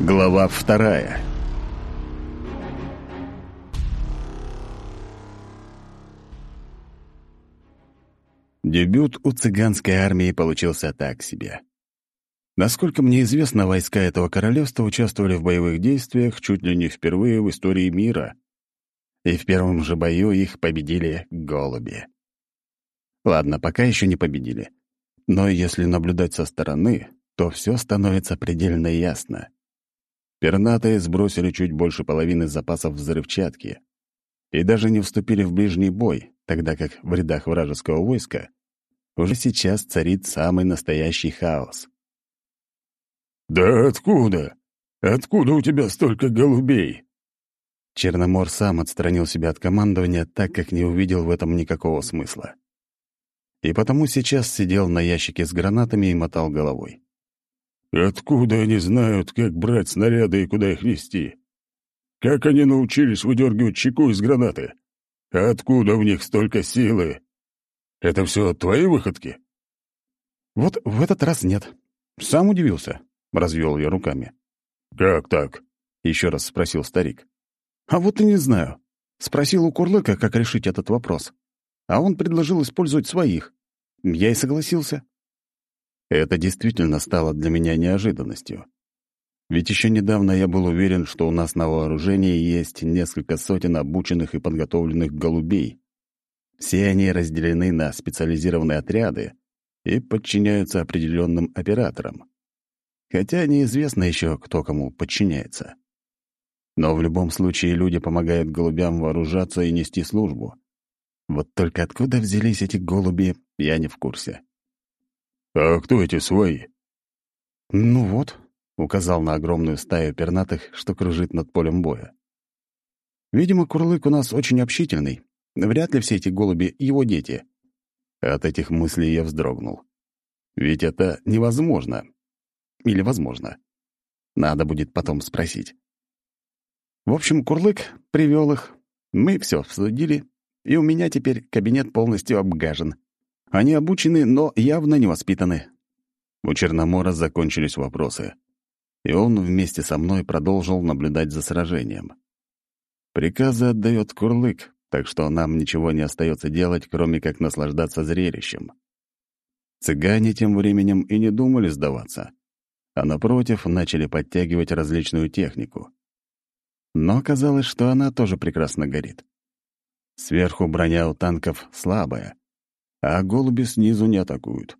Глава вторая Дебют у цыганской армии получился так себе. Насколько мне известно, войска этого королевства участвовали в боевых действиях чуть ли не впервые в истории мира. И в первом же бою их победили голуби. Ладно, пока еще не победили. Но если наблюдать со стороны, то все становится предельно ясно. Пернатые сбросили чуть больше половины запасов взрывчатки и даже не вступили в ближний бой, тогда как в рядах вражеского войска уже сейчас царит самый настоящий хаос. «Да откуда? Откуда у тебя столько голубей?» Черномор сам отстранил себя от командования, так как не увидел в этом никакого смысла. И потому сейчас сидел на ящике с гранатами и мотал головой. «Откуда они знают, как брать снаряды и куда их нести? Как они научились выдергивать чеку из гранаты? Откуда в них столько силы? Это все твои выходки?» «Вот в этот раз нет. Сам удивился. — развел я руками. «Как так?» — еще раз спросил старик. «А вот и не знаю. Спросил у Курлыка, как решить этот вопрос. А он предложил использовать своих. Я и согласился». Это действительно стало для меня неожиданностью. Ведь еще недавно я был уверен, что у нас на вооружении есть несколько сотен обученных и подготовленных голубей. Все они разделены на специализированные отряды и подчиняются определенным операторам хотя неизвестно еще, кто кому подчиняется. Но в любом случае люди помогают голубям вооружаться и нести службу. Вот только откуда взялись эти голуби, я не в курсе. «А кто эти свои?» «Ну вот», — указал на огромную стаю пернатых, что кружит над полем боя. «Видимо, Курлык у нас очень общительный. Вряд ли все эти голуби — его дети». От этих мыслей я вздрогнул. Ведь это невозможно. Или возможно. Надо будет потом спросить. В общем, Курлык привел их. Мы все обсудили, и у меня теперь кабинет полностью обгажен. Они обучены, но явно не воспитаны. У Черномора закончились вопросы, и он вместе со мной продолжил наблюдать за сражением. Приказы отдает Курлык, так что нам ничего не остается делать, кроме как наслаждаться зрелищем. Цыгане тем временем и не думали сдаваться а напротив начали подтягивать различную технику. Но оказалось, что она тоже прекрасно горит. Сверху броня у танков слабая, а голуби снизу не атакуют.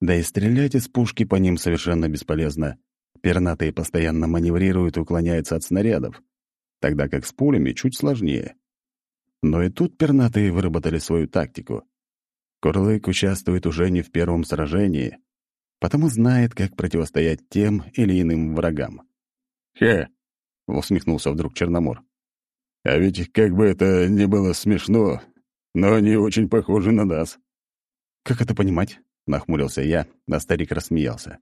Да и стрелять из пушки по ним совершенно бесполезно. Пернатые постоянно маневрируют и уклоняются от снарядов, тогда как с пулями чуть сложнее. Но и тут пернатые выработали свою тактику. Курлык участвует уже не в первом сражении, потому знает, как противостоять тем или иным врагам. «Хе!» — усмехнулся вдруг Черномор. «А ведь как бы это ни было смешно, но они очень похожи на нас». «Как это понимать?» — нахмурился я, а старик рассмеялся.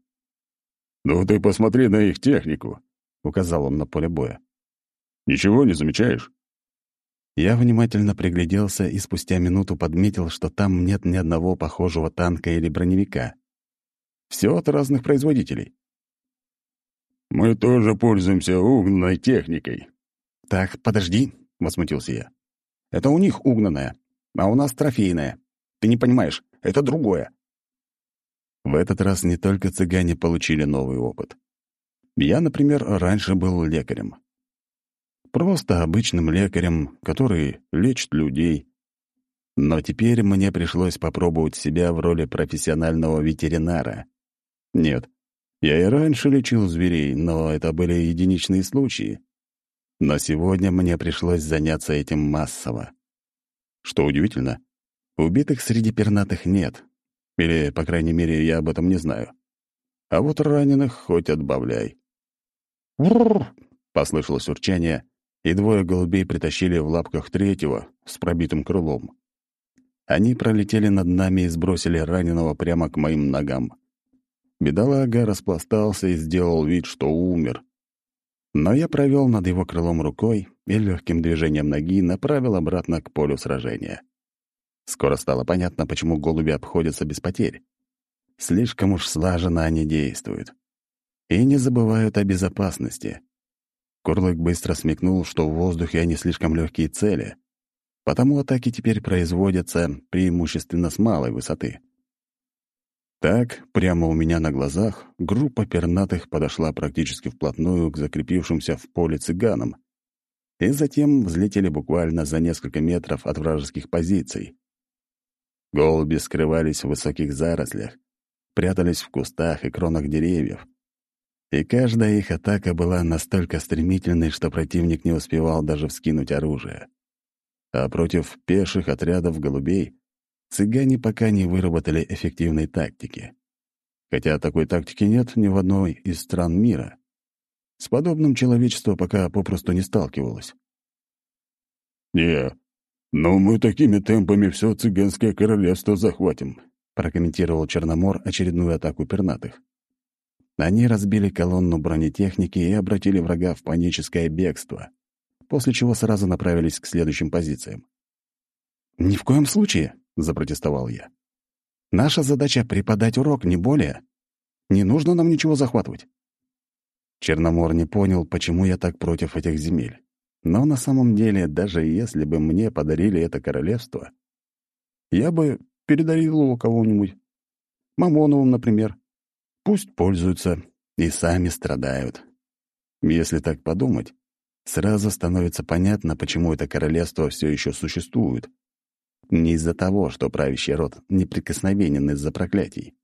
«Ну ты посмотри на их технику», — указал он на поле боя. «Ничего не замечаешь?» Я внимательно пригляделся и спустя минуту подметил, что там нет ни одного похожего танка или броневика. Все от разных производителей. «Мы тоже пользуемся угнанной техникой». «Так, подожди», — возмутился я. «Это у них угнанная, а у нас трофейная. Ты не понимаешь, это другое». В этот раз не только цыгане получили новый опыт. Я, например, раньше был лекарем. Просто обычным лекарем, который лечит людей. Но теперь мне пришлось попробовать себя в роли профессионального ветеринара. Нет, я и раньше лечил зверей, но это были единичные случаи. Но сегодня мне пришлось заняться этим массово. Что удивительно, убитых среди пернатых нет. Или, по крайней мере, я об этом не знаю. А вот раненых хоть отбавляй. «Врррр!» — послышалось урчание, и двое голубей притащили в лапках третьего с пробитым крылом. Они пролетели над нами и сбросили раненого прямо к моим ногам. Бедолага распластался и сделал вид, что умер. Но я провел над его крылом рукой и легким движением ноги направил обратно к полю сражения. Скоро стало понятно, почему голуби обходятся без потерь. Слишком уж слаженно они действуют. и не забывают о безопасности. Курлык быстро смекнул, что в воздухе они слишком легкие цели, потому атаки теперь производятся преимущественно с малой высоты. Так, прямо у меня на глазах, группа пернатых подошла практически вплотную к закрепившимся в поле цыганам, и затем взлетели буквально за несколько метров от вражеских позиций. Голуби скрывались в высоких зарослях, прятались в кустах и кронах деревьев. И каждая их атака была настолько стремительной, что противник не успевал даже вскинуть оружие. А против пеших отрядов голубей цыгане пока не выработали эффективной тактики. Хотя такой тактики нет ни в одной из стран мира. С подобным человечество пока попросту не сталкивалось. «Не, но мы такими темпами все цыганское королевство захватим», прокомментировал Черномор очередную атаку пернатых. Они разбили колонну бронетехники и обратили врага в паническое бегство, после чего сразу направились к следующим позициям. «Ни в коем случае!» — запротестовал я. «Наша задача — преподать урок, не более. Не нужно нам ничего захватывать». Черномор не понял, почему я так против этих земель. Но на самом деле, даже если бы мне подарили это королевство, я бы передарил его кого-нибудь. Мамоновым, например. Пусть пользуются и сами страдают. Если так подумать, сразу становится понятно, почему это королевство все еще существует. Не из-за того, что правящий род неприкосновенен из-за проклятий.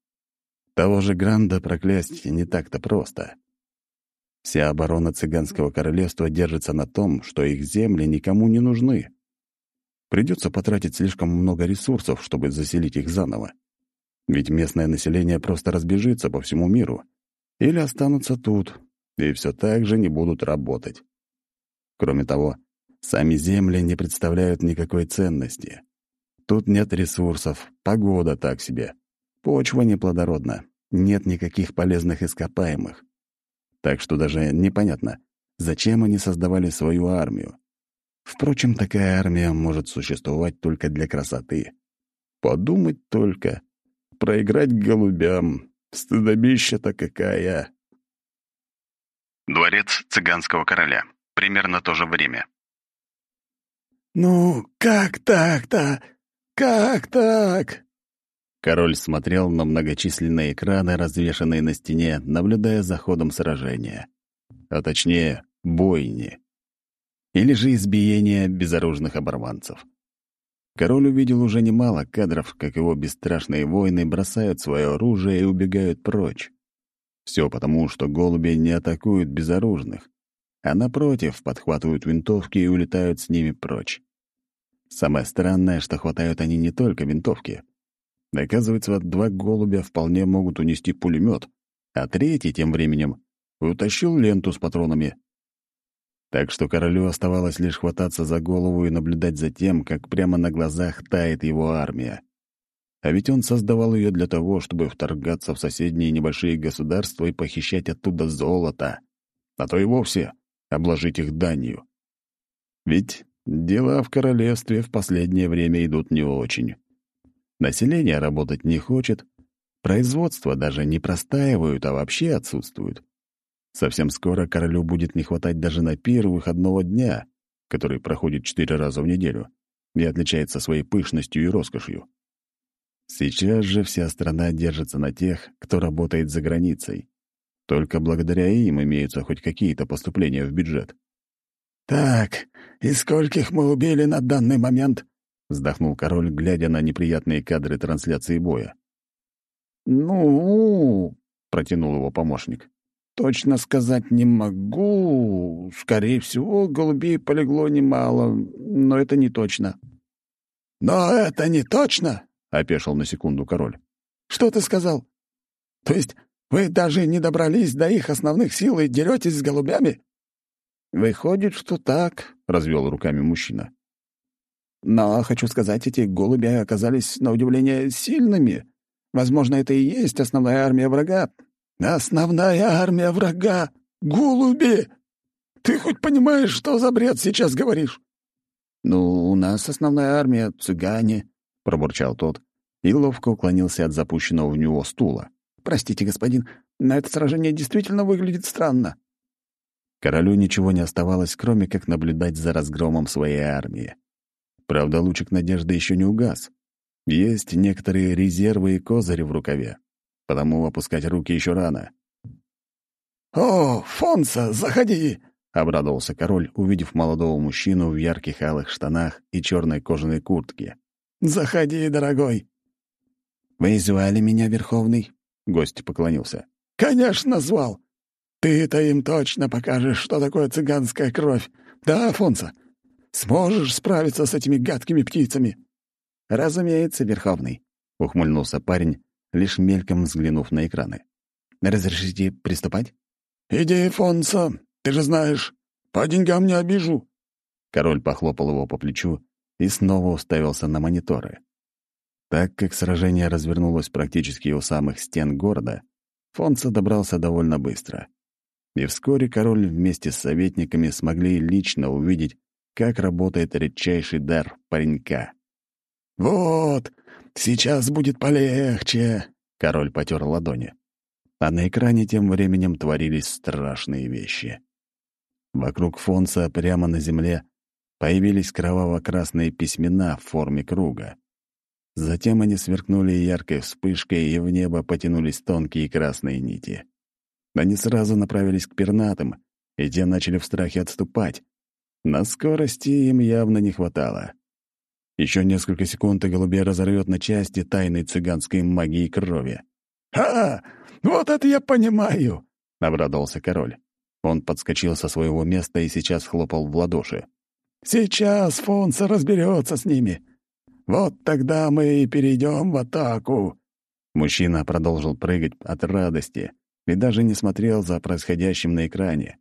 Того же Гранда проклясть не так-то просто. Вся оборона цыганского королевства держится на том, что их земли никому не нужны. Придется потратить слишком много ресурсов, чтобы заселить их заново. Ведь местное население просто разбежится по всему миру. Или останутся тут, и все так же не будут работать. Кроме того, сами земли не представляют никакой ценности. Тут нет ресурсов, погода так себе, почва неплодородна, нет никаких полезных ископаемых. Так что даже непонятно, зачем они создавали свою армию. Впрочем, такая армия может существовать только для красоты. Подумать только. Проиграть голубям. Стыдобища-то какая. Дворец цыганского короля. Примерно то же время. «Ну, как так-то? «Как так?» Король смотрел на многочисленные экраны, развешанные на стене, наблюдая за ходом сражения. А точнее, бойни. Или же избиения безоружных оборванцев. Король увидел уже немало кадров, как его бесстрашные воины бросают свое оружие и убегают прочь. Все потому, что голуби не атакуют безоружных, а напротив подхватывают винтовки и улетают с ними прочь. Самое странное, что хватают они не только винтовки. Оказывается, два голубя вполне могут унести пулемет, а третий тем временем утащил ленту с патронами. Так что королю оставалось лишь хвататься за голову и наблюдать за тем, как прямо на глазах тает его армия. А ведь он создавал ее для того, чтобы вторгаться в соседние небольшие государства и похищать оттуда золото, а то и вовсе обложить их данью. Ведь Дела в королевстве в последнее время идут не очень. Население работать не хочет, производство даже не простаивают, а вообще отсутствуют. Совсем скоро королю будет не хватать даже на пир выходного дня, который проходит четыре раза в неделю и отличается своей пышностью и роскошью. Сейчас же вся страна держится на тех, кто работает за границей. Только благодаря им имеются хоть какие-то поступления в бюджет. «Так, и скольких мы убили на данный момент?» — вздохнул король, глядя на неприятные кадры трансляции боя. «Ну...» — протянул его помощник. «Точно сказать не могу. Скорее всего, голубей полегло немало, но это не точно». «Но это не точно?» — опешил на секунду король. «Что ты сказал? То есть вы даже не добрались до их основных сил и деретесь с голубями?» «Выходит, что так», — развел руками мужчина. «Но, хочу сказать, эти голуби оказались, на удивление, сильными. Возможно, это и есть основная армия врага». «Основная армия врага? Голуби! Ты хоть понимаешь, что за бред сейчас говоришь?» «Ну, у нас основная армия — цыгане», — пробурчал тот и ловко уклонился от запущенного в него стула. «Простите, господин, На это сражение действительно выглядит странно». Королю ничего не оставалось, кроме как наблюдать за разгромом своей армии. Правда, лучик надежды еще не угас. Есть некоторые резервы и козыри в рукаве, потому опускать руки еще рано. «О, Фонса, заходи!» — обрадовался король, увидев молодого мужчину в ярких алых штанах и черной кожаной куртке. «Заходи, дорогой!» «Вы звали меня, Верховный?» — гость поклонился. «Конечно, звал. Ты-то им точно покажешь, что такое цыганская кровь. Да, Фонса? Сможешь справиться с этими гадкими птицами?» «Разумеется, Верховный», — ухмыльнулся парень, лишь мельком взглянув на экраны. «Разрешите приступать?» «Иди, Фонса, ты же знаешь, по деньгам не обижу». Король похлопал его по плечу и снова уставился на мониторы. Так как сражение развернулось практически у самых стен города, Фонса добрался довольно быстро. И вскоре король вместе с советниками смогли лично увидеть, как работает редчайший дар паренька. «Вот, сейчас будет полегче», — король потер ладони. А на экране тем временем творились страшные вещи. Вокруг Фонса прямо на земле появились кроваво-красные письмена в форме круга. Затем они сверкнули яркой вспышкой, и в небо потянулись тонкие красные нити. Они сразу направились к пернатым, и те начали в страхе отступать. На скорости им явно не хватало. Еще несколько секунд, и голубей разорвет на части тайной цыганской магии крови. «А, вот это я понимаю!» — обрадовался король. Он подскочил со своего места и сейчас хлопал в ладоши. «Сейчас Фонса разберется с ними. Вот тогда мы и перейдем в атаку». Мужчина продолжил прыгать от радости и даже не смотрел за происходящим на экране.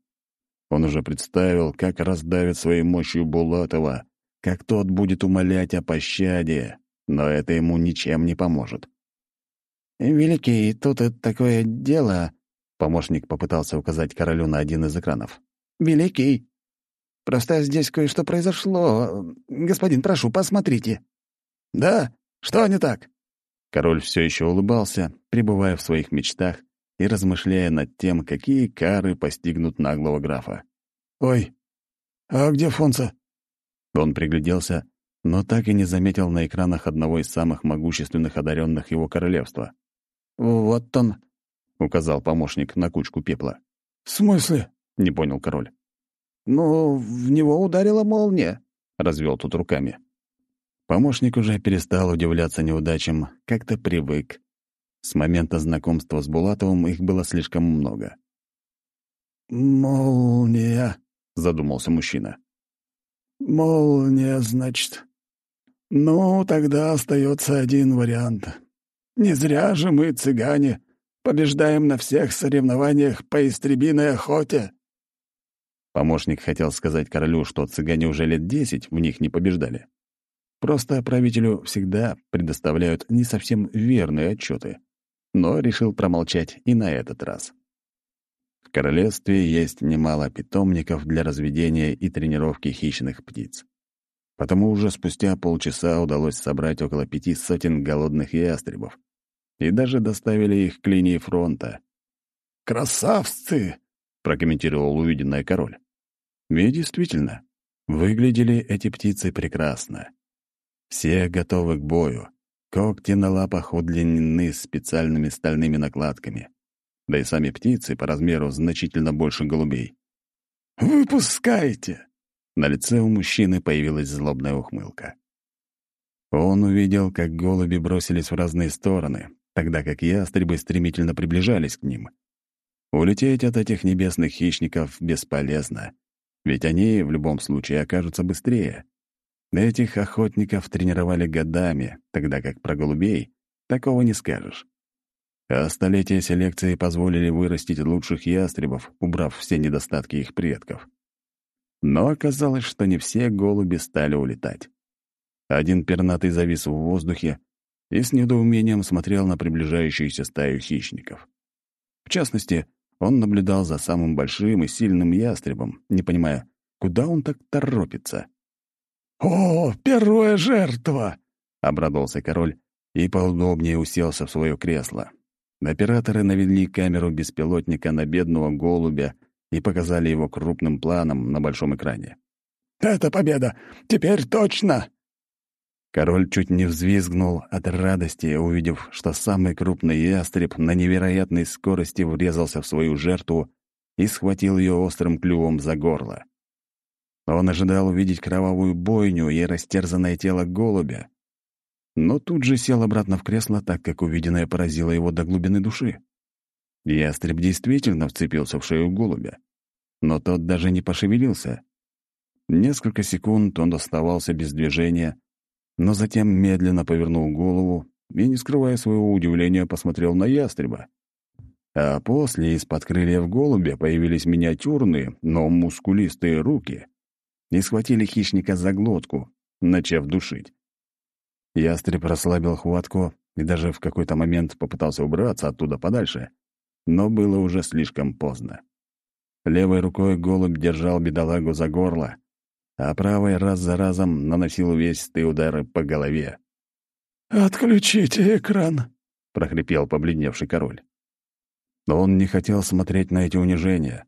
Он уже представил, как раздавит своей мощью Булатова, как тот будет умолять о пощаде, но это ему ничем не поможет. «Великий, тут такое дело...» Помощник попытался указать королю на один из экранов. «Великий, просто здесь кое-что произошло. Господин, прошу, посмотрите». «Да? Что не так?» Король все еще улыбался, пребывая в своих мечтах и размышляя над тем, какие кары постигнут наглого графа. «Ой, а где Фонса?» Он пригляделся, но так и не заметил на экранах одного из самых могущественных одаренных его королевства. «Вот он», — указал помощник на кучку пепла. «В смысле?» — не понял король. «Ну, в него ударила молния», — развел тут руками. Помощник уже перестал удивляться неудачам, как-то привык. С момента знакомства с Булатовым их было слишком много. «Молния», — задумался мужчина. «Молния, значит. Ну, тогда остается один вариант. Не зря же мы, цыгане, побеждаем на всех соревнованиях по истребиной охоте». Помощник хотел сказать королю, что цыгане уже лет десять в них не побеждали. Просто правителю всегда предоставляют не совсем верные отчеты, но решил промолчать и на этот раз королевстве есть немало питомников для разведения и тренировки хищных птиц. Потому уже спустя полчаса удалось собрать около пяти сотен голодных ястребов. И даже доставили их к линии фронта. «Красавцы!» — прокомментировал увиденное король. И действительно, выглядели эти птицы прекрасно. Все готовы к бою. Когти на лапах удлинены специальными стальными накладками да и сами птицы по размеру значительно больше голубей. «Выпускайте!» На лице у мужчины появилась злобная ухмылка. Он увидел, как голуби бросились в разные стороны, тогда как ястребы стремительно приближались к ним. Улететь от этих небесных хищников бесполезно, ведь они в любом случае окажутся быстрее. Этих охотников тренировали годами, тогда как про голубей такого не скажешь. А столетия селекции позволили вырастить лучших ястребов, убрав все недостатки их предков. Но оказалось, что не все голуби стали улетать. Один пернатый завис в воздухе и с недоумением смотрел на приближающуюся стаю хищников. В частности, он наблюдал за самым большим и сильным ястребом, не понимая, куда он так торопится. «О, первая жертва!» — обрадовался король и поудобнее уселся в свое кресло. Операторы навели камеру беспилотника на бедного голубя и показали его крупным планом на большом экране. «Это победа! Теперь точно!» Король чуть не взвизгнул от радости, увидев, что самый крупный ястреб на невероятной скорости врезался в свою жертву и схватил ее острым клювом за горло. Он ожидал увидеть кровавую бойню и растерзанное тело голубя, но тут же сел обратно в кресло, так как увиденное поразило его до глубины души. Ястреб действительно вцепился в шею голубя, но тот даже не пошевелился. Несколько секунд он оставался без движения, но затем медленно повернул голову и, не скрывая своего удивления, посмотрел на ястреба. А после из-под крыльев голубя появились миниатюрные, но мускулистые руки и схватили хищника за глотку, начав душить. Ястреб расслабил хватку и даже в какой-то момент попытался убраться оттуда подальше, но было уже слишком поздно. Левой рукой голубь держал бедолагу за горло, а правой раз за разом наносил увесистые удары по голове. «Отключите экран!» — прохрипел побледневший король. Он не хотел смотреть на эти унижения,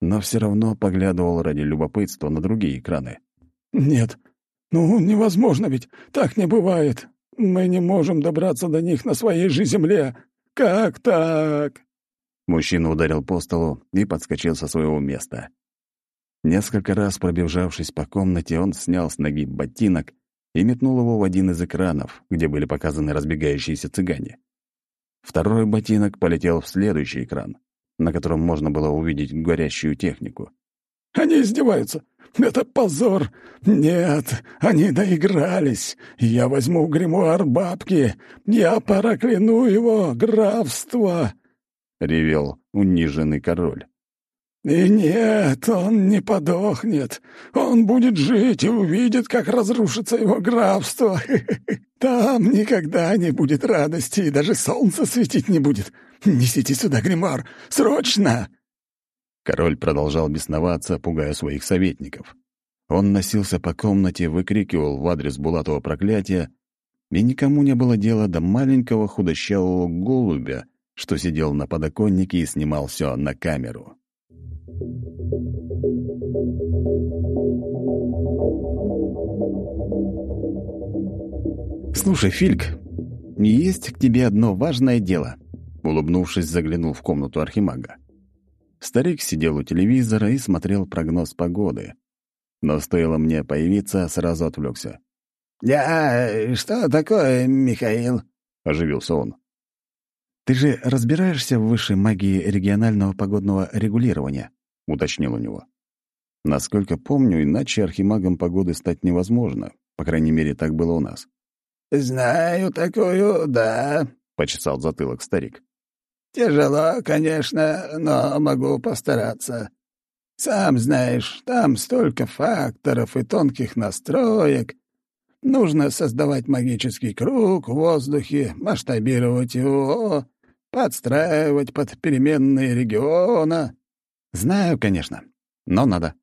но все равно поглядывал ради любопытства на другие экраны. «Нет, «Ну, невозможно ведь, так не бывает. Мы не можем добраться до них на своей же земле. Как так?» Мужчина ударил по столу и подскочил со своего места. Несколько раз пробежавшись по комнате, он снял с ноги ботинок и метнул его в один из экранов, где были показаны разбегающиеся цыгане. Второй ботинок полетел в следующий экран, на котором можно было увидеть горящую технику. «Они издеваются! Это позор! Нет, они доигрались! Я возьму гримуар бабки! Я прокляну его графство!» — ревел униженный король. «И нет, он не подохнет. Он будет жить и увидит, как разрушится его графство. Там никогда не будет радости, и даже солнце светить не будет. Несите сюда гримуар! Срочно!» Король продолжал бесноваться, пугая своих советников. Он носился по комнате, выкрикивал в адрес Булатова проклятия, и никому не было дела до маленького худощавого голубя, что сидел на подоконнике и снимал все на камеру. «Слушай, Фильк, есть к тебе одно важное дело», — улыбнувшись, заглянул в комнату архимага. Старик сидел у телевизора и смотрел прогноз погоды. Но стоило мне появиться, сразу отвлекся. «Я... что такое, Михаил?» — оживился он. «Ты же разбираешься в высшей магии регионального погодного регулирования?» — уточнил у него. Насколько помню, иначе архимагом погоды стать невозможно. По крайней мере, так было у нас. «Знаю такую, да», — почесал затылок старик. Тяжело, конечно, но могу постараться. Сам знаешь, там столько факторов и тонких настроек. Нужно создавать магический круг в воздухе, масштабировать его, подстраивать под переменные региона. Знаю, конечно, но надо.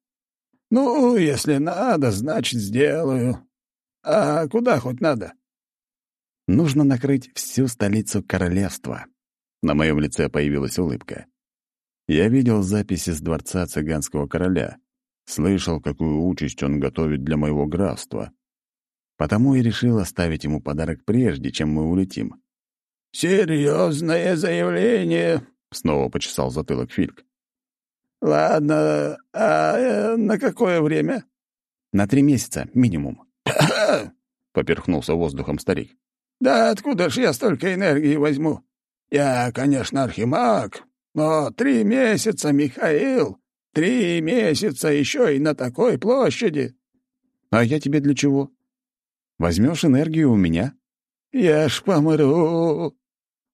Ну, если надо, значит, сделаю. А куда хоть надо? Нужно накрыть всю столицу королевства. На моем лице появилась улыбка. Я видел записи с дворца цыганского короля, слышал, какую участь он готовит для моего графства. Потому и решил оставить ему подарок прежде, чем мы улетим. «Серьезное заявление», — снова почесал затылок Фильк. «Ладно, а э, на какое время?» «На три месяца, минимум», — поперхнулся воздухом старик. «Да откуда ж я столько энергии возьму? Я, конечно, архимаг, но три месяца, Михаил, три месяца еще и на такой площади. А я тебе для чего? Возьмешь энергию у меня? Я ж помру.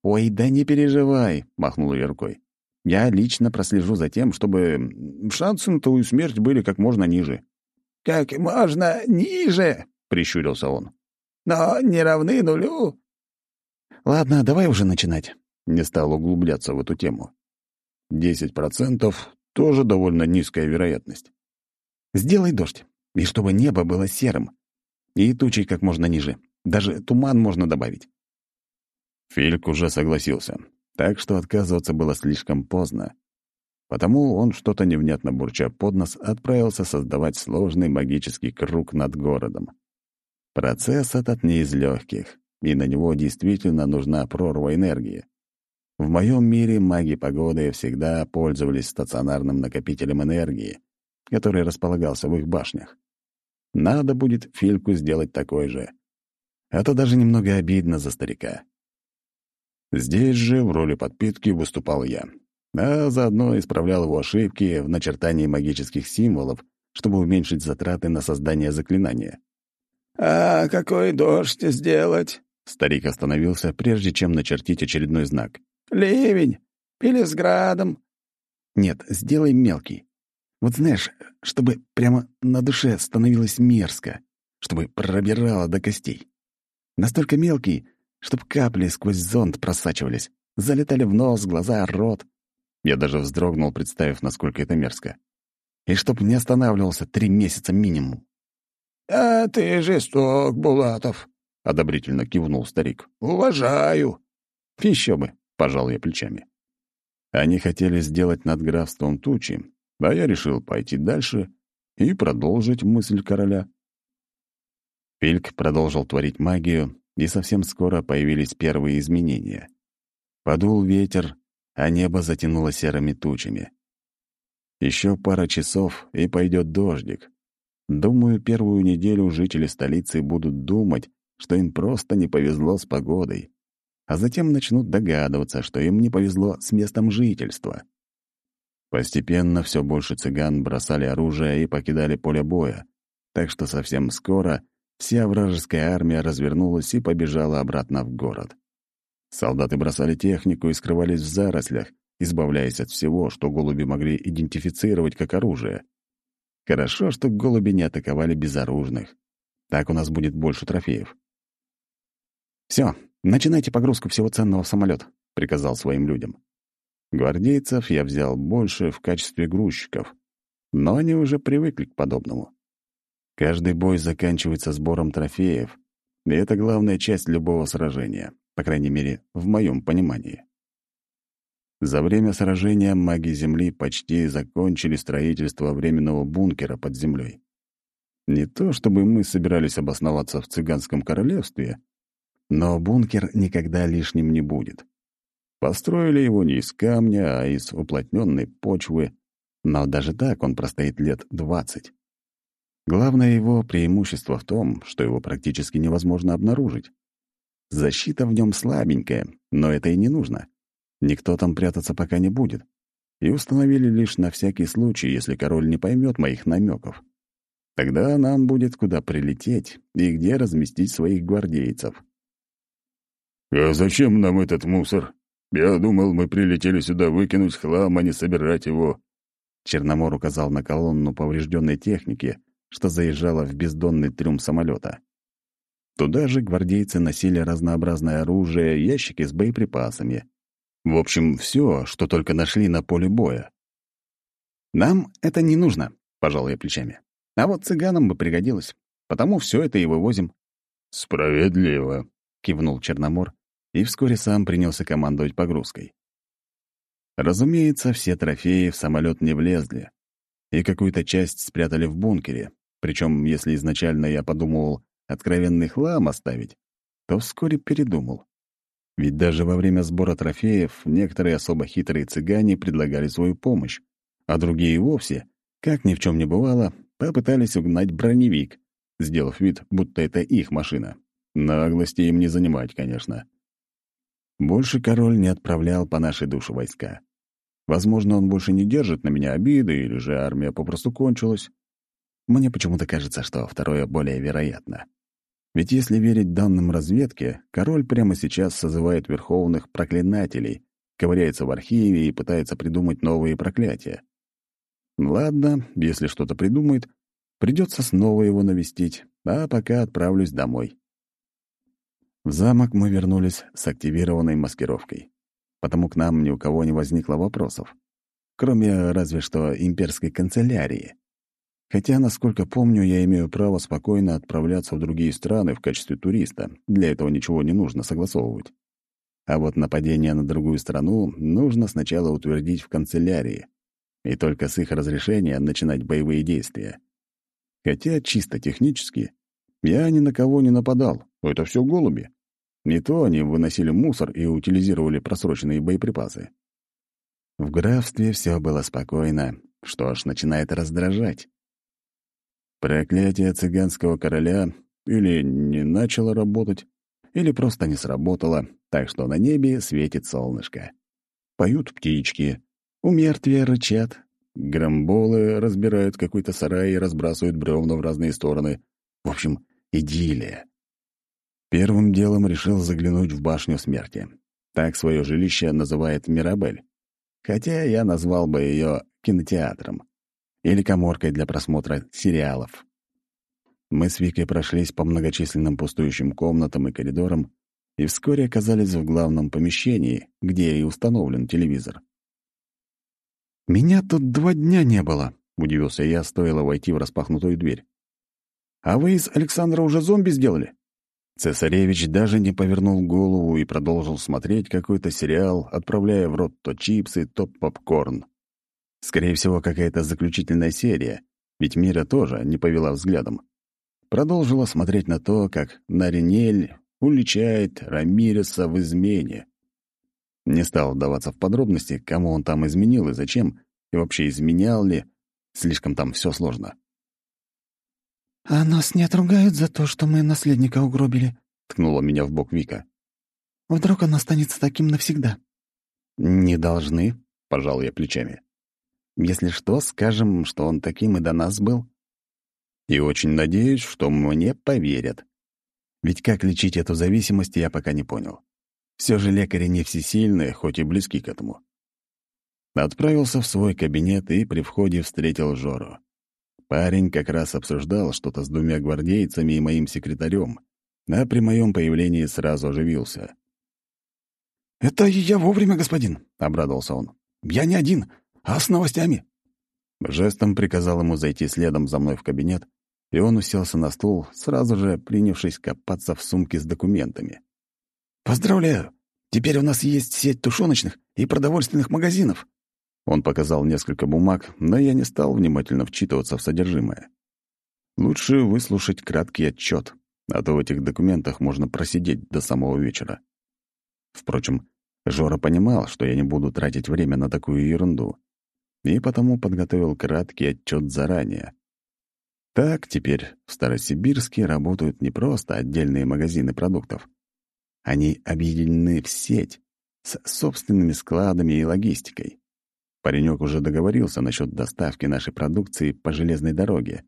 Ой, да не переживай, махнул я рукой. Я лично прослежу за тем, чтобы шансы на твою смерть были как можно ниже. Как можно ниже, прищурился он. Но не равны нулю. Ладно, давай уже начинать не стал углубляться в эту тему. Десять процентов — тоже довольно низкая вероятность. Сделай дождь, и чтобы небо было серым. И тучей как можно ниже. Даже туман можно добавить. Фильк уже согласился. так что отказываться было слишком поздно. Потому он, что-то невнятно бурча под нос, отправился создавать сложный магический круг над городом. Процесс этот не из легких, и на него действительно нужна прорва энергии. В моем мире маги погоды всегда пользовались стационарным накопителем энергии, который располагался в их башнях. Надо будет Фильку сделать такой же. Это даже немного обидно за старика. Здесь же в роли подпитки выступал я, а заодно исправлял его ошибки в начертании магических символов, чтобы уменьшить затраты на создание заклинания. «А какой дождь сделать?» Старик остановился, прежде чем начертить очередной знак. «Ливень? Или с градом?» «Нет, сделай мелкий. Вот знаешь, чтобы прямо на душе становилось мерзко, чтобы пробирало до костей. Настолько мелкий, чтобы капли сквозь зонт просачивались, залетали в нос, глаза, рот. Я даже вздрогнул, представив, насколько это мерзко. И чтоб не останавливался три месяца минимум. «А ты жесток, Булатов», — одобрительно кивнул старик. «Уважаю». «Еще бы», — пожал я плечами. Они хотели сделать над графством тучи, а я решил пойти дальше и продолжить мысль короля. Фильк продолжил творить магию, и совсем скоро появились первые изменения. Подул ветер, а небо затянуло серыми тучами. Еще пара часов, и пойдет дождик. Думаю, первую неделю жители столицы будут думать, что им просто не повезло с погодой, а затем начнут догадываться, что им не повезло с местом жительства. Постепенно все больше цыган бросали оружие и покидали поле боя, так что совсем скоро Вся вражеская армия развернулась и побежала обратно в город. Солдаты бросали технику и скрывались в зарослях, избавляясь от всего, что голуби могли идентифицировать как оружие. Хорошо, что голуби не атаковали безоружных. Так у нас будет больше трофеев. «Все, начинайте погрузку всего ценного в самолет», — приказал своим людям. Гвардейцев я взял больше в качестве грузчиков, но они уже привыкли к подобному. Каждый бой заканчивается сбором трофеев, и это главная часть любого сражения, по крайней мере, в моем понимании. За время сражения маги Земли почти закончили строительство временного бункера под землей. Не то чтобы мы собирались обосноваться в цыганском королевстве, но бункер никогда лишним не будет. Построили его не из камня, а из уплотненной почвы, но даже так он простоит лет двадцать. Главное его преимущество в том, что его практически невозможно обнаружить. Защита в нем слабенькая, но это и не нужно. Никто там прятаться пока не будет. И установили лишь на всякий случай, если король не поймет моих намеков. Тогда нам будет куда прилететь и где разместить своих гвардейцев. «А зачем нам этот мусор? Я думал, мы прилетели сюда выкинуть хлам, а не собирать его». Черномор указал на колонну поврежденной техники, что заезжала в бездонный трюм самолета. Туда же гвардейцы носили разнообразное оружие, ящики с боеприпасами. В общем, все, что только нашли на поле боя. «Нам это не нужно», — пожал я плечами. «А вот цыганам бы пригодилось, потому все это и вывозим». «Справедливо», — кивнул Черномор, и вскоре сам принялся командовать погрузкой. Разумеется, все трофеи в самолет не влезли, и какую-то часть спрятали в бункере, причем, если изначально я подумывал откровенный хлам оставить, то вскоре передумал. Ведь даже во время сбора трофеев некоторые особо хитрые цыгане предлагали свою помощь, а другие вовсе, как ни в чем не бывало, попытались угнать броневик, сделав вид, будто это их машина. Наглости им не занимать, конечно. Больше король не отправлял по нашей душе войска. Возможно, он больше не держит на меня обиды, или же армия попросту кончилась. Мне почему-то кажется, что второе более вероятно. Ведь если верить данным разведки, король прямо сейчас созывает верховных проклинателей, ковыряется в архиве и пытается придумать новые проклятия. Ладно, если что-то придумает, придется снова его навестить, а пока отправлюсь домой. В замок мы вернулись с активированной маскировкой, потому к нам ни у кого не возникло вопросов, кроме разве что имперской канцелярии. Хотя, насколько помню, я имею право спокойно отправляться в другие страны в качестве туриста. Для этого ничего не нужно согласовывать. А вот нападение на другую страну нужно сначала утвердить в канцелярии, и только с их разрешения начинать боевые действия. Хотя чисто технически я ни на кого не нападал, это все голуби. Не то они выносили мусор и утилизировали просроченные боеприпасы. В графстве все было спокойно, что ж, начинает раздражать. Проклятие цыганского короля или не начало работать, или просто не сработало, так что на небе светит солнышко. Поют птички, умертвия рычат, грамболы разбирают какой-то сарай и разбрасывают бревна в разные стороны. В общем, идиллия. Первым делом решил заглянуть в башню смерти. Так свое жилище называет Мирабель. Хотя я назвал бы ее кинотеатром или коморкой для просмотра сериалов. Мы с Викой прошлись по многочисленным пустующим комнатам и коридорам и вскоре оказались в главном помещении, где и установлен телевизор. «Меня тут два дня не было», — удивился я, стоило войти в распахнутую дверь. «А вы из Александра уже зомби сделали?» Цесаревич даже не повернул голову и продолжил смотреть какой-то сериал, отправляя в рот то чипсы, то попкорн. Скорее всего, какая-то заключительная серия, ведь Мира тоже не повела взглядом. Продолжила смотреть на то, как Наринель уличает Рамиреса в измене. Не стал вдаваться в подробности, кому он там изменил и зачем, и вообще изменял ли. Слишком там все сложно. «А нас не отругают за то, что мы наследника угробили?» — ткнула меня в бок Вика. «Вдруг он останется таким навсегда?» «Не должны», — пожал я плечами. «Если что, скажем, что он таким и до нас был. И очень надеюсь, что мне поверят. Ведь как лечить эту зависимость, я пока не понял. Все же лекари не всесильные, хоть и близки к этому». Отправился в свой кабинет и при входе встретил Жору. Парень как раз обсуждал что-то с двумя гвардейцами и моим секретарем, а при моем появлении сразу оживился. «Это я вовремя, господин», — обрадовался он. «Я не один, а с новостями». Жестом приказал ему зайти следом за мной в кабинет, и он уселся на стул, сразу же принявшись копаться в сумке с документами. «Поздравляю! Теперь у нас есть сеть тушеночных и продовольственных магазинов. Он показал несколько бумаг, но я не стал внимательно вчитываться в содержимое. Лучше выслушать краткий отчет, а то в этих документах можно просидеть до самого вечера. Впрочем, Жора понимал, что я не буду тратить время на такую ерунду, и потому подготовил краткий отчет заранее. Так теперь в Старосибирске работают не просто отдельные магазины продуктов. Они объединены в сеть с собственными складами и логистикой. Паренек уже договорился насчет доставки нашей продукции по железной дороге.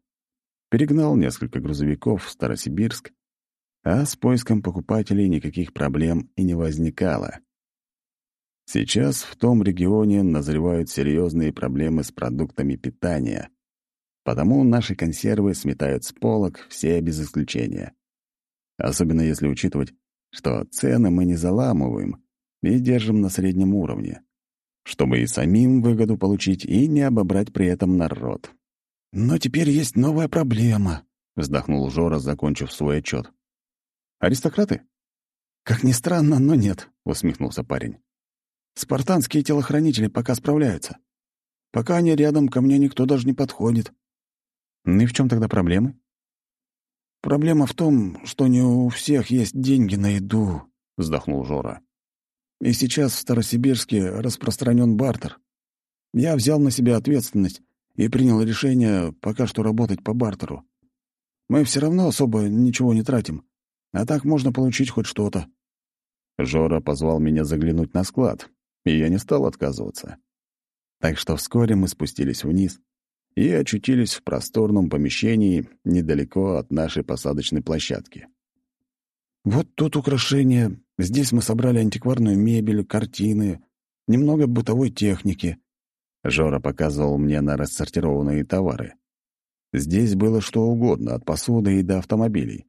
Перегнал несколько грузовиков в Старосибирск, а с поиском покупателей никаких проблем и не возникало. Сейчас в том регионе назревают серьезные проблемы с продуктами питания, потому наши консервы сметают с полок все без исключения. Особенно если учитывать, что цены мы не заламываем и держим на среднем уровне чтобы и самим выгоду получить, и не обобрать при этом народ. «Но теперь есть новая проблема», — вздохнул Жора, закончив свой отчет. «Аристократы?» «Как ни странно, но нет», — усмехнулся парень. «Спартанские телохранители пока справляются. Пока они рядом, ко мне никто даже не подходит». «Ну и в чем тогда проблемы?» «Проблема в том, что не у всех есть деньги на еду», — вздохнул Жора. И сейчас в Старосибирске распространен бартер. Я взял на себя ответственность и принял решение пока что работать по бартеру. Мы все равно особо ничего не тратим, а так можно получить хоть что-то. Жора позвал меня заглянуть на склад, и я не стал отказываться. Так что вскоре мы спустились вниз и очутились в просторном помещении недалеко от нашей посадочной площадки. «Вот тут украшения, Здесь мы собрали антикварную мебель, картины, немного бытовой техники. Жора показывал мне на рассортированные товары. Здесь было что угодно, от посуды и до автомобилей.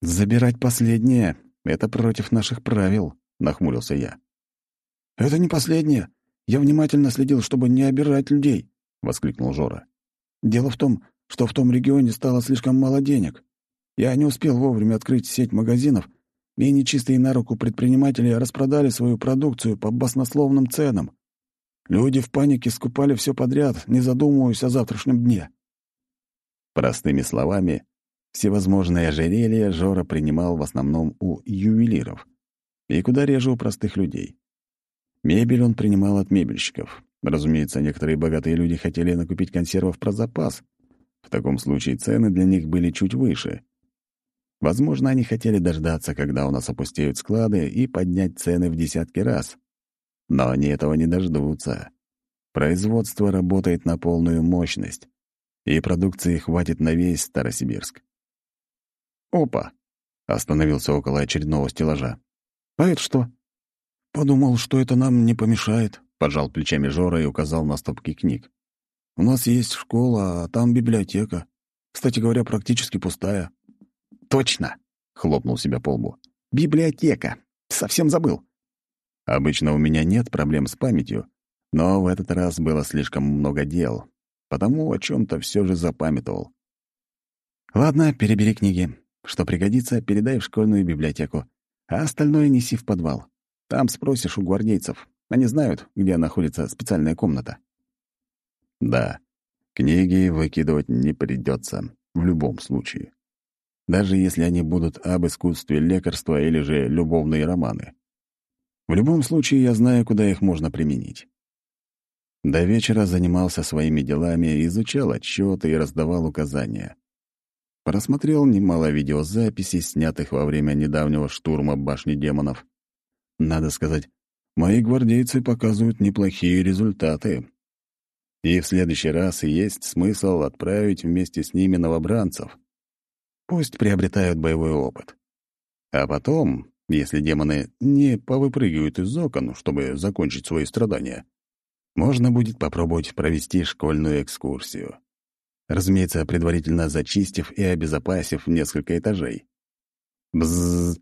«Забирать последнее — это против наших правил», — нахмурился я. «Это не последнее. Я внимательно следил, чтобы не обирать людей», — воскликнул Жора. «Дело в том, что в том регионе стало слишком мало денег. Я не успел вовремя открыть сеть магазинов, и нечистые на руку предприниматели распродали свою продукцию по баснословным ценам. Люди в панике скупали все подряд, не задумываясь о завтрашнем дне. Простыми словами, всевозможные ожерелья Жора принимал в основном у ювелиров и куда реже у простых людей. Мебель он принимал от мебельщиков. Разумеется, некоторые богатые люди хотели накупить консервов про запас. В таком случае цены для них были чуть выше. Возможно, они хотели дождаться, когда у нас опустеют склады, и поднять цены в десятки раз. Но они этого не дождутся. Производство работает на полную мощность, и продукции хватит на весь Старосибирск. «Опа!» — остановился около очередного стеллажа. «А это что?» «Подумал, что это нам не помешает», — пожал плечами Жора и указал на стопки книг. «У нас есть школа, а там библиотека. Кстати говоря, практически пустая». «Точно!» — хлопнул себя по лбу. «Библиотека! Совсем забыл!» Обычно у меня нет проблем с памятью, но в этот раз было слишком много дел, потому о чем то все же запамятовал. «Ладно, перебери книги. Что пригодится, передай в школьную библиотеку, а остальное неси в подвал. Там спросишь у гвардейцев. Они знают, где находится специальная комната». Да, книги выкидывать не придется в любом случае даже если они будут об искусстве лекарства или же любовные романы. В любом случае, я знаю, куда их можно применить. До вечера занимался своими делами, изучал отчеты и раздавал указания. Просмотрел немало видеозаписей, снятых во время недавнего штурма башни демонов. Надо сказать, мои гвардейцы показывают неплохие результаты. И в следующий раз есть смысл отправить вместе с ними новобранцев. Пусть приобретают боевой опыт. А потом, если демоны не повыпрыгивают из окон, чтобы закончить свои страдания, можно будет попробовать провести школьную экскурсию. Разумеется, предварительно зачистив и обезопасив несколько этажей. Бззз.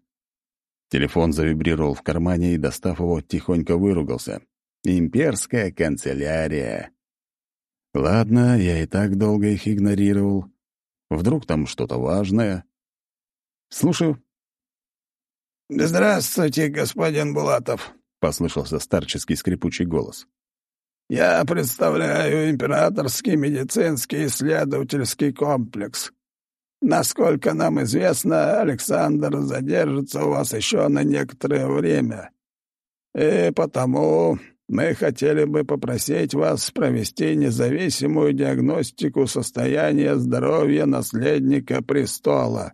Телефон завибрировал в кармане и, достав его, тихонько выругался. «Имперская канцелярия». Ладно, я и так долго их игнорировал. Вдруг там что-то важное? Слушаю. «Здравствуйте, господин Булатов», — послышался старческий скрипучий голос. «Я представляю императорский медицинский исследовательский комплекс. Насколько нам известно, Александр задержится у вас еще на некоторое время. И потому мы хотели бы попросить вас провести независимую диагностику состояния здоровья наследника престола.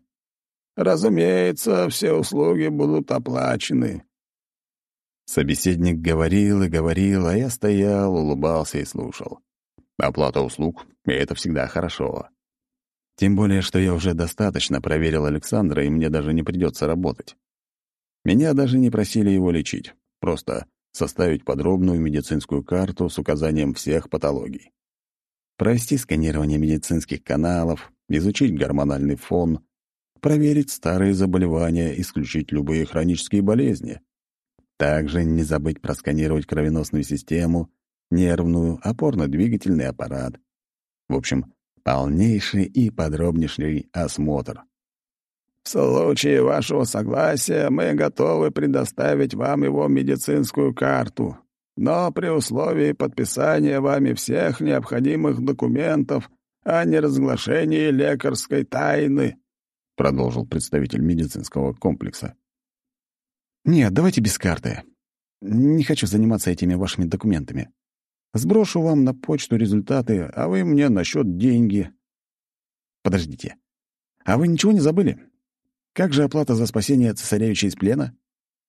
Разумеется, все услуги будут оплачены». Собеседник говорил и говорил, а я стоял, улыбался и слушал. Оплата услуг — это всегда хорошо. Тем более, что я уже достаточно проверил Александра, и мне даже не придется работать. Меня даже не просили его лечить. Просто составить подробную медицинскую карту с указанием всех патологий, провести сканирование медицинских каналов, изучить гормональный фон, проверить старые заболевания, исключить любые хронические болезни. Также не забыть просканировать кровеносную систему, нервную, опорно-двигательный аппарат. В общем, полнейший и подробнейший осмотр. В случае вашего согласия мы готовы предоставить вам его медицинскую карту, но при условии подписания вами всех необходимых документов о неразглашении лекарской тайны», — продолжил представитель медицинского комплекса. «Нет, давайте без карты. Не хочу заниматься этими вашими документами. Сброшу вам на почту результаты, а вы мне на счет деньги. Подождите. А вы ничего не забыли? Как же оплата за спасение цесаревича из плена?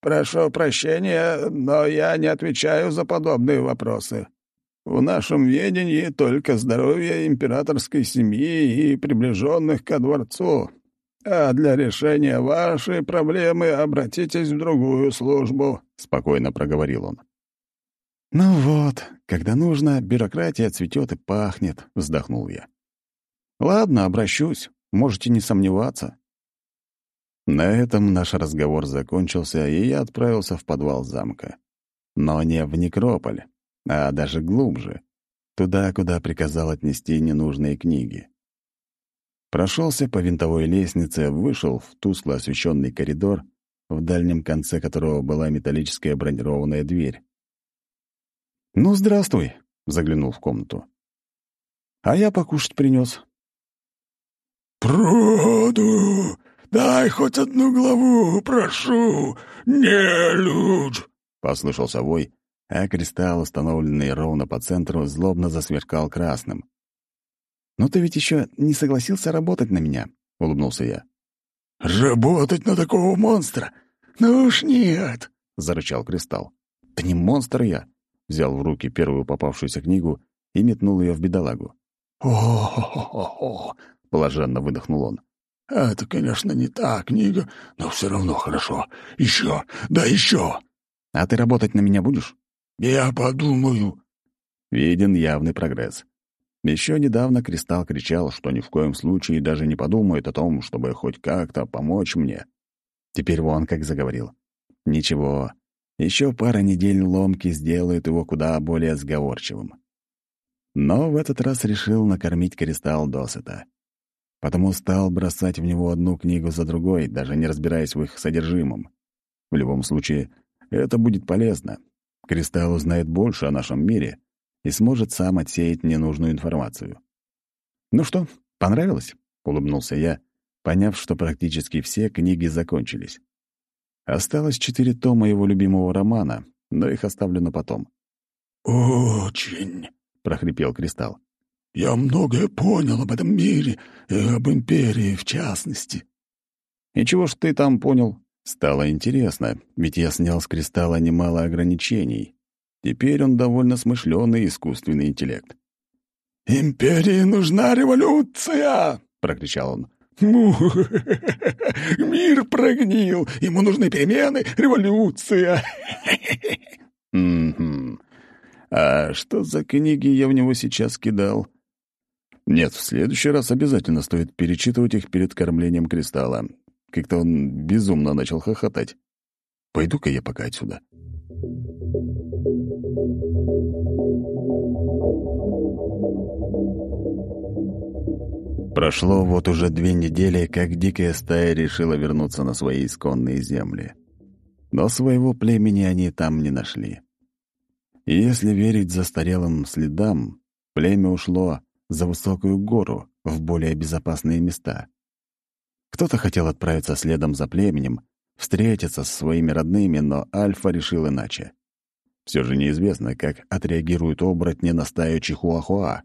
Прошу прощения, но я не отвечаю за подобные вопросы. В нашем ведении только здоровье императорской семьи и приближенных ко дворцу. А для решения вашей проблемы обратитесь в другую службу», — спокойно проговорил он. «Ну вот, когда нужно, бюрократия цветет и пахнет», — вздохнул я. «Ладно, обращусь, можете не сомневаться». На этом наш разговор закончился, и я отправился в подвал замка. Но не в некрополь, а даже глубже, туда, куда приказал отнести ненужные книги. Прошелся по винтовой лестнице, вышел в тускло освещенный коридор, в дальнем конце которого была металлическая бронированная дверь. «Ну, здравствуй», — заглянул в комнату. «А я покушать принес. «Проду! Дай хоть одну главу, прошу! Не людь!» — послышался вой, а кристалл, установленный ровно по центру, злобно засверкал красным. «Но ты ведь еще не согласился работать на меня», — улыбнулся я. «Работать на такого монстра? Ну уж нет!» — зарычал кристалл. «Да не монстр я!» — взял в руки первую попавшуюся книгу и метнул ее в бедолагу. «О-хо-хо-хо!» — блаженно выдохнул он. «Это, конечно, не та книга, но все равно хорошо. Еще, да еще!» «А ты работать на меня будешь?» «Я подумаю». Виден явный прогресс. Еще недавно Кристалл кричал, что ни в коем случае даже не подумает о том, чтобы хоть как-то помочь мне. Теперь вон как заговорил. Ничего, еще пара недель ломки сделают его куда более сговорчивым. Но в этот раз решил накормить Кристалл досыта. Потому стал бросать в него одну книгу за другой, даже не разбираясь в их содержимом. В любом случае, это будет полезно. Кристалл узнает больше о нашем мире — и сможет сам отсеять ненужную информацию. «Ну что, понравилось?» — улыбнулся я, поняв, что практически все книги закончились. Осталось четыре тома его любимого романа, но их оставлю на потом. «Очень», — прохрипел Кристалл. «Я многое понял об этом мире и об Империи в частности». «И чего ж ты там понял?» Стало интересно, ведь я снял с Кристалла немало ограничений, Теперь он довольно смышленый искусственный интеллект. «Империи нужна революция!» — прокричал он. «Ну, мир прогнил, ему нужны перемены, революция!» А что за книги я в него сейчас кидал? Нет, в следующий раз обязательно стоит перечитывать их перед кормлением кристалла. Как-то он безумно начал хохотать. Пойду-ка я пока отсюда. Прошло вот уже две недели, как дикая стая решила вернуться на свои исконные земли. Но своего племени они там не нашли. И если верить застарелым следам, племя ушло за высокую гору в более безопасные места. Кто-то хотел отправиться следом за племенем, встретиться со своими родными, но Альфа решил иначе. Все же неизвестно, как отреагируют оборотни на стаю Чихуахуа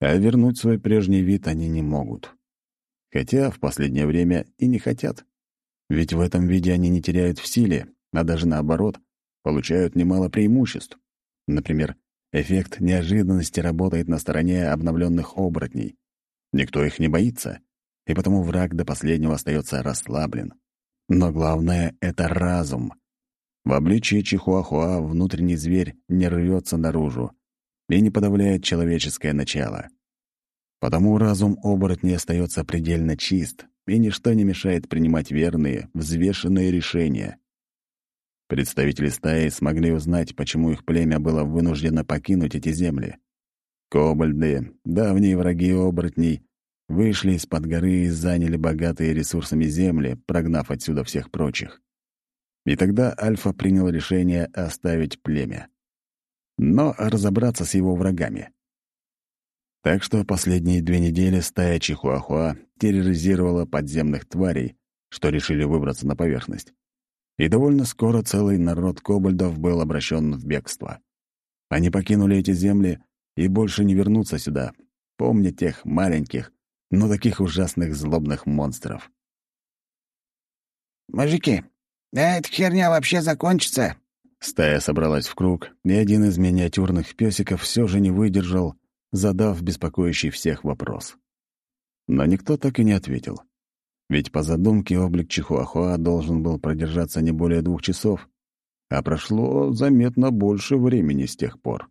а вернуть свой прежний вид они не могут. Хотя в последнее время и не хотят. Ведь в этом виде они не теряют в силе, а даже наоборот, получают немало преимуществ. Например, эффект неожиданности работает на стороне обновленных оборотней. Никто их не боится, и потому враг до последнего остается расслаблен. Но главное — это разум. В обличии Чихуахуа внутренний зверь не рвется наружу, и не подавляет человеческое начало. Потому разум оборотней остается предельно чист, и ничто не мешает принимать верные, взвешенные решения. Представители стаи смогли узнать, почему их племя было вынуждено покинуть эти земли. Кобальды, давние враги оборотней, вышли из-под горы и заняли богатые ресурсами земли, прогнав отсюда всех прочих. И тогда Альфа принял решение оставить племя но разобраться с его врагами. Так что последние две недели стая Чихуахуа терроризировала подземных тварей, что решили выбраться на поверхность. И довольно скоро целый народ кобальдов был обращен в бегство. Они покинули эти земли и больше не вернутся сюда, помня тех маленьких, но таких ужасных злобных монстров. «Мужики, эта херня вообще закончится?» Стая собралась в круг, и один из миниатюрных песиков все же не выдержал, задав беспокоящий всех вопрос. Но никто так и не ответил. Ведь по задумке облик Чихуахуа должен был продержаться не более двух часов, а прошло заметно больше времени с тех пор.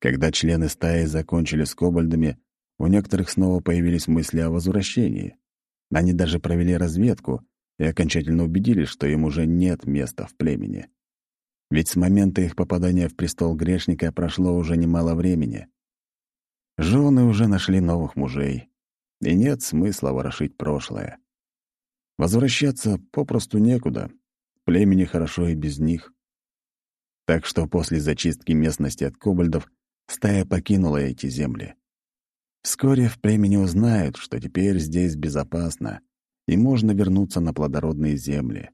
Когда члены стаи закончили с кобальдами, у некоторых снова появились мысли о возвращении. Они даже провели разведку и окончательно убедились, что им уже нет места в племени. Ведь с момента их попадания в престол грешника прошло уже немало времени. Жены уже нашли новых мужей, и нет смысла ворошить прошлое. Возвращаться попросту некуда. Племени хорошо и без них. Так что после зачистки местности от кобальдов стая покинула эти земли. Вскоре в племени узнают, что теперь здесь безопасно, и можно вернуться на плодородные земли.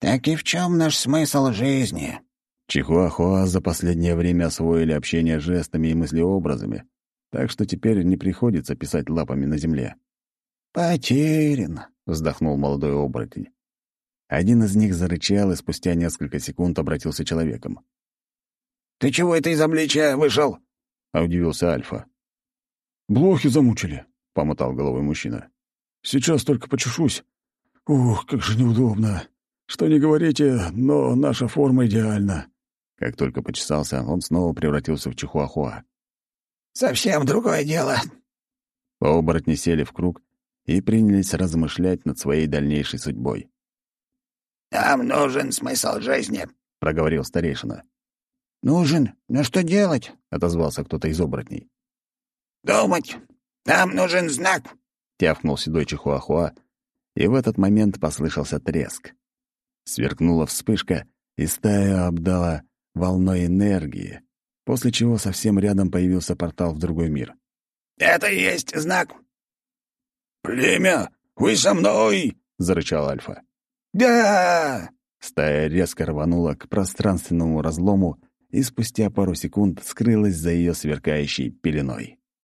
«Так и в чем наш смысл жизни?» Чихуахуа за последнее время освоили общение жестами и мыслеобразами, так что теперь не приходится писать лапами на земле. «Потерян», — вздохнул молодой оборотень. Один из них зарычал и спустя несколько секунд обратился человеком. «Ты чего это из обличия вышел?» — удивился Альфа. «Блохи замучили», — помотал головой мужчина. «Сейчас только почешусь. Ух, как же неудобно. Что не говорите, но наша форма идеальна». Как только почесался, он снова превратился в чихуахуа. «Совсем другое дело». Оборотни сели в круг и принялись размышлять над своей дальнейшей судьбой. «Нам нужен смысл жизни», — проговорил старейшина. «Нужен? Но что делать?» — отозвался кто-то из оборотней. «Думать. Нам нужен знак», — тявкнул седой чихуахуа, и в этот момент послышался треск. Сверкнула вспышка, и стая обдала волной энергии, после чего совсем рядом появился портал в другой мир. «Это и есть знак». «Племя, вы со мной!» — зарычал Альфа. «Да!» Стая резко рванула к пространственному разлому и спустя пару секунд скрылась за ее сверкающей пеленой.